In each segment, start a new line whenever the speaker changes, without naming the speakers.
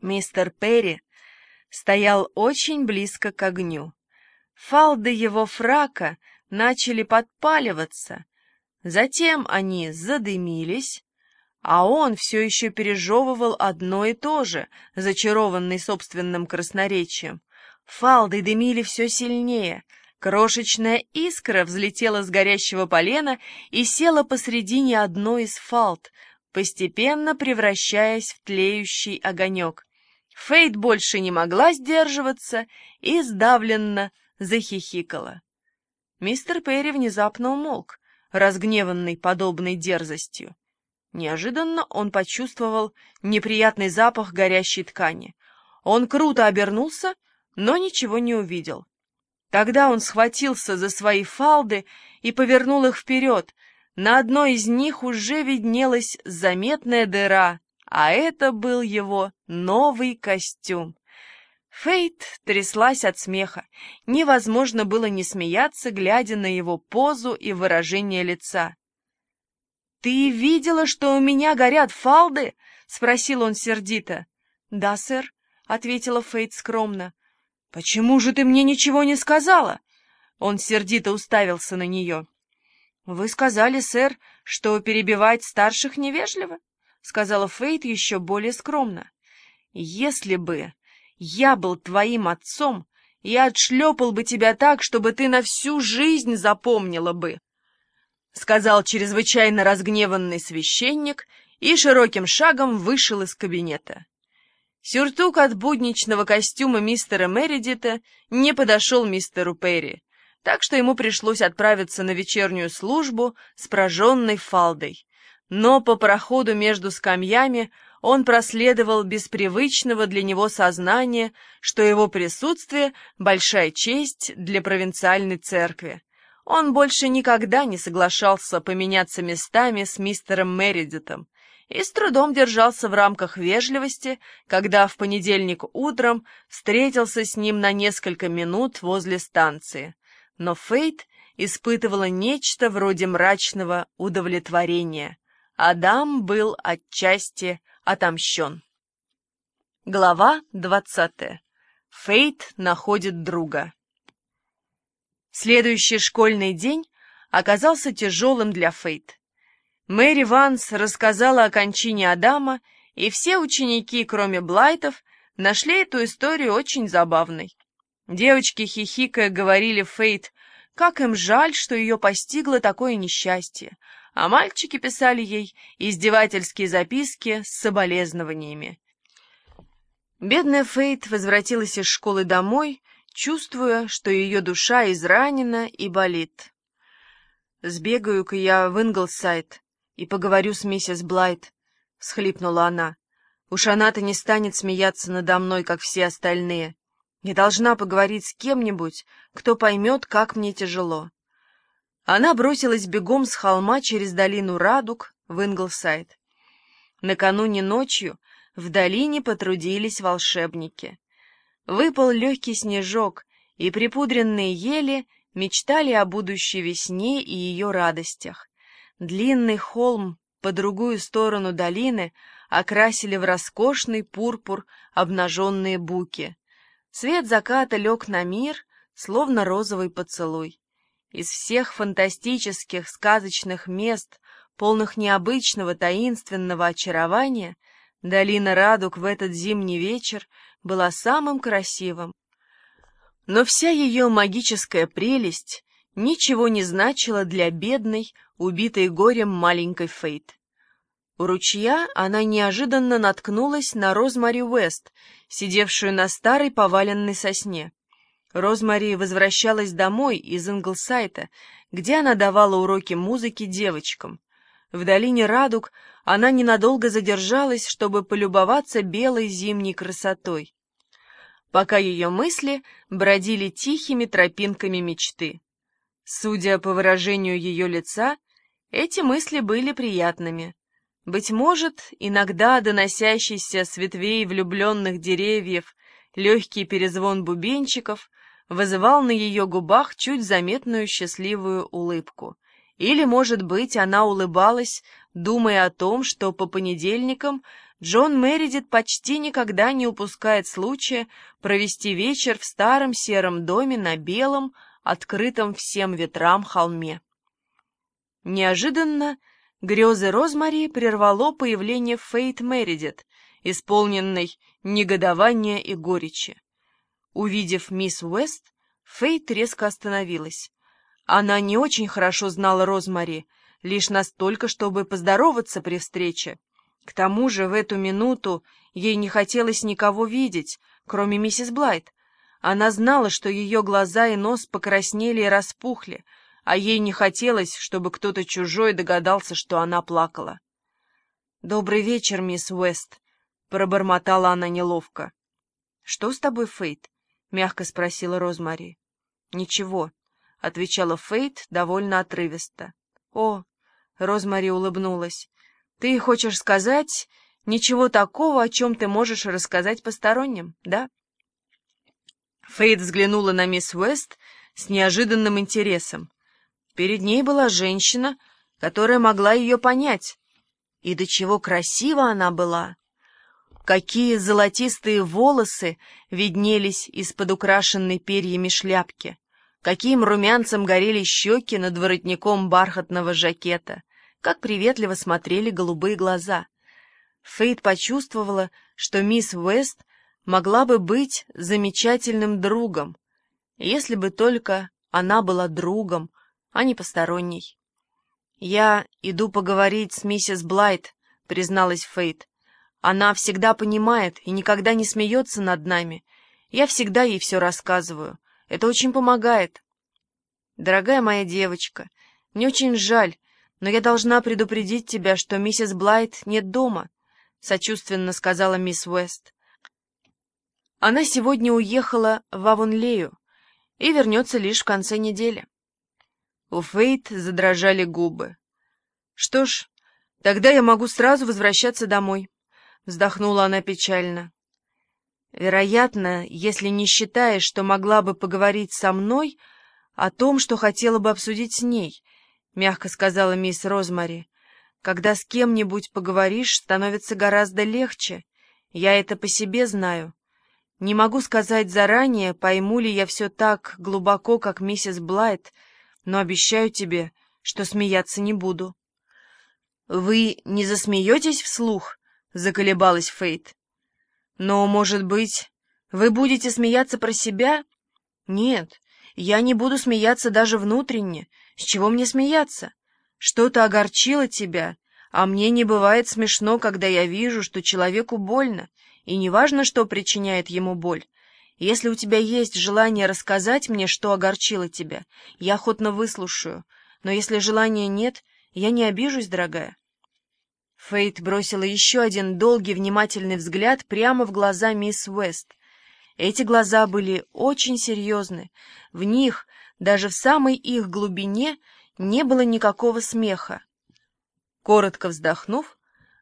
Мистер Перри стоял очень близко к огню. Фалды его фрака начали подпаливаться, затем они задымились, а он все еще пережевывал одно и то же, зачарованный собственным красноречием. Фалды дымили все сильнее. Крошечная искра взлетела с горящего полена и села посредине одной из фалд, постепенно превращаясь в тлеющий огонек. Фейт больше не могла сдерживаться и сдавленно захихикала. Мистер Перри внезапно умолк, разгневанный подобной дерзостью. Неожиданно он почувствовал неприятный запах горящей ткани. Он круто обернулся, но ничего не увидел. Тогда он схватился за свои фалды и повернул их вперед. На одной из них уже виднелась заметная дыра, а это был его новый костюм. Фейт тряслась от смеха. Невозможно было не смеяться, глядя на его позу и выражение лица. «Ты видела, что у меня горят фалды?» — спросил он сердито. «Да, сэр», — ответила Фейт скромно. «Почему же ты мне ничего не сказала?» Он сердито уставился на нее. «Вы сказали, сэр, что перебивать старших невежливо?» — сказала Фейт еще более скромно. «Если бы я был твоим отцом, я отшлепал бы тебя так, чтобы ты на всю жизнь запомнила бы», — сказал чрезвычайно разгневанный священник и широким шагом вышел из кабинета. Сюртук от будничного костюма мистера Мередита не подошел мистеру Перри, так что ему пришлось отправиться на вечернюю службу с прожженной фалдой. Но по проходу между скамьями он проследовал без привычного для него сознания, что его присутствие — большая честь для провинциальной церкви. Он больше никогда не соглашался поменяться местами с мистером Мередитом, и с трудом держался в рамках вежливости, когда в понедельник утром встретился с ним на несколько минут возле станции. Но Фейт испытывала нечто вроде мрачного удовлетворения. Адам был отчасти отомщен. Глава двадцатая. Фейт находит друга. Следующий школьный день оказался тяжелым для Фейт. Мэри Ванс рассказала о кончине Адама, и все ученики, кроме Блайтов, нашли эту историю очень забавной. Девочки хихикая говорили Фейт, как им жаль, что ее постигло такое несчастье, а мальчики писали ей издевательские записки с соболезнованиями. Бедная Фейт возвратилась из школы домой, чувствуя, что ее душа изранена и болит. «Сбегаю-ка я в Инглсайд», и поговорю с миссис Блайт», — всхлипнула она. «Уж она-то не станет смеяться надо мной, как все остальные. Я должна поговорить с кем-нибудь, кто поймет, как мне тяжело». Она бросилась бегом с холма через долину Радуг в Инглсайд. Накануне ночью в долине потрудились волшебники. Выпал легкий снежок, и припудренные ели мечтали о будущей весне и ее радостях. Длинный холм по другую сторону долины окрасили в роскошный пурпур обнаженные буки. Свет заката лег на мир, словно розовый поцелуй. Из всех фантастических сказочных мест, полных необычного таинственного очарования, долина Радуг в этот зимний вечер была самым красивым. Но вся ее магическая прелесть ничего не значила для бедной, убитой горем маленькой Фейт. У ручья она неожиданно наткнулась на Розмари Уэст, сидевшую на старой поваленной сосне. Розмари возвращалась домой из Инглсайта, где она давала уроки музыки девочкам. В долине Радуг она ненадолго задержалась, чтобы полюбоваться белой зимней красотой, пока ее мысли бродили тихими тропинками мечты. Судя по выражению ее лица, эти мысли были приятными. Быть может, иногда доносящийся с ветвей влюбленных деревьев легкий перезвон бубенчиков вызывал на ее губах чуть заметную счастливую улыбку. Или, может быть, она улыбалась, думая о том, что по понедельникам Джон Мередит почти никогда не упускает случая провести вечер в старом сером доме на белом, открытом всем ветрам холме. Неожиданно грезы Розмари прервало появление Фейт Мередит, исполненной негодования и горечи. Увидев мисс Уэст, Фейт резко остановилась. Она не очень хорошо знала Розмари, лишь настолько, чтобы поздороваться при встрече. К тому же в эту минуту ей не хотелось никого видеть, кроме миссис Блайт. Она знала, что ее глаза и нос покраснели и распухли, а ей не хотелось, чтобы кто-то чужой догадался, что она плакала. «Добрый вечер, мисс Уэст», — пробормотала она неловко. «Что с тобой, Фейт?» — мягко спросила Розмари. «Ничего», — отвечала Фейт довольно отрывисто. «О!» — Розмари улыбнулась. Ты хочешь сказать ничего такого, о чем ты можешь рассказать посторонним, да? Фейд взглянула на мисс Уэст с неожиданным интересом. Перед ней была женщина, которая могла ее понять. И до чего красива она была! Какие золотистые волосы виднелись из-под украшенной перьями шляпки! Каким румянцем горели щеки над воротником бархатного жакета! как приветливо смотрели голубые глаза. Фейт почувствовала, что мисс Уэст могла бы быть замечательным другом, если бы только она была другом, а не посторонней. «Я иду поговорить с миссис Блайт», — призналась Фейт. «Она всегда понимает и никогда не смеется над нами. Я всегда ей все рассказываю. Это очень помогает». «Дорогая моя девочка, мне очень жаль, «Но я должна предупредить тебя, что миссис Блайт нет дома», — сочувственно сказала мисс Уэст. «Она сегодня уехала в Авонлею и вернется лишь в конце недели». У Фейт задрожали губы. «Что ж, тогда я могу сразу возвращаться домой», — вздохнула она печально. «Вероятно, если не считаешь, что могла бы поговорить со мной о том, что хотела бы обсудить с ней», — мягко сказала мисс Розмари. «Когда с кем-нибудь поговоришь, становится гораздо легче. Я это по себе знаю. Не могу сказать заранее, пойму ли я все так глубоко, как миссис Блайт, но обещаю тебе, что смеяться не буду». «Вы не засмеетесь вслух?» — заколебалась Фейт. «Но, может быть, вы будете смеяться про себя?» «Нет, я не буду смеяться даже внутренне. С чего мне смеяться? Что-то огорчило тебя, а мне не бывает смешно, когда я вижу, что человеку больно, и неважно, что причиняет ему боль. Если у тебя есть желание рассказать мне, что огорчило тебя, я охотно выслушаю, но если желания нет, я не обижусь, дорогая. Фейт бросила еще один долгий внимательный взгляд прямо в глаза мисс Уэст. Эти глаза были очень серьезны. В них даже в самой их глубине не было никакого смеха. Коротко вздохнув,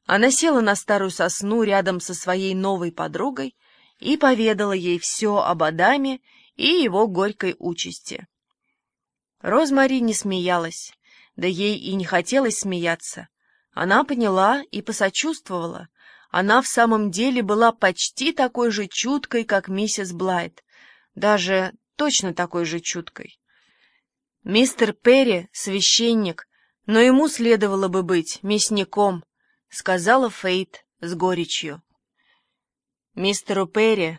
она села на старую сосну рядом со своей новой подругой и поведала ей все об Адаме и его горькой участи. Розмари не смеялась, да ей и не хотелось смеяться. Она поняла и посочувствовала. Она в самом деле была почти такой же чуткой, как миссис Блайт, даже точно такой же чуткой. «Мистер Перри — священник, но ему следовало бы быть мясником», — сказала Фейт с горечью. Мистеру Перри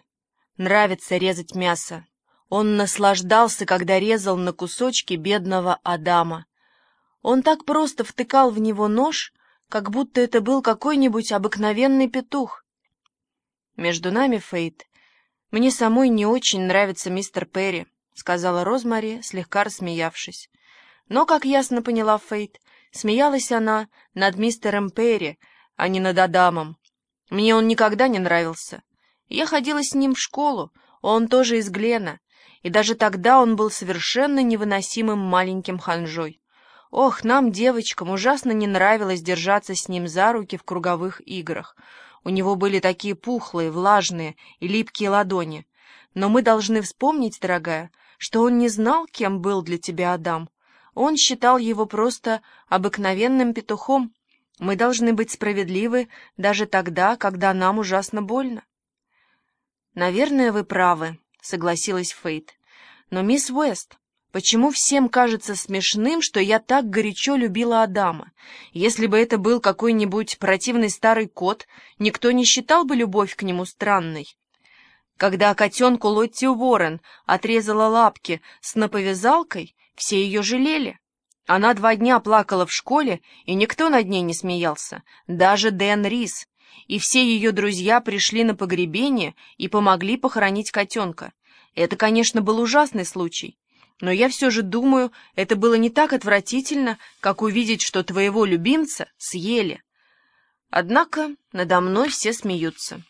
нравится резать мясо. Он наслаждался, когда резал на кусочки бедного Адама. Он так просто втыкал в него нож, как будто это был какой-нибудь обыкновенный петух. Между нами, Фейт, мне самой не очень нравится мистер Перри. — сказала Розмари, слегка рассмеявшись. Но, как ясно поняла Фейт, смеялась она над мистером Перри, а не над Адамом. Мне он никогда не нравился. Я ходила с ним в школу, он тоже из Глена, и даже тогда он был совершенно невыносимым маленьким ханжой. Ох, нам, девочкам, ужасно не нравилось держаться с ним за руки в круговых играх. У него были такие пухлые, влажные и липкие ладони. Но мы должны вспомнить, дорогая, что он не знал, кем был для тебя Адам. Он считал его просто обыкновенным петухом, Мы должны быть справедливы даже тогда, когда нам ужасно больно. «Наверное, вы правы», — согласилась Фейт. «Но, мисс Уэст, почему всем кажется смешным, что я так горячо любила Адама? Если бы это был какой-нибудь противный старый кот, никто не считал бы любовь к нему странной». Когда котенку Лотти Уоррен отрезала лапки с наповязалкой, все ее жалели. Она два дня плакала в школе, и никто над ней не смеялся, даже Дэн Рис. И все ее друзья пришли на погребение и помогли похоронить котенка. Это, конечно, был ужасный случай. Но я все же думаю, это было не так отвратительно, как увидеть, что твоего любимца съели. Однако надо мной все смеются.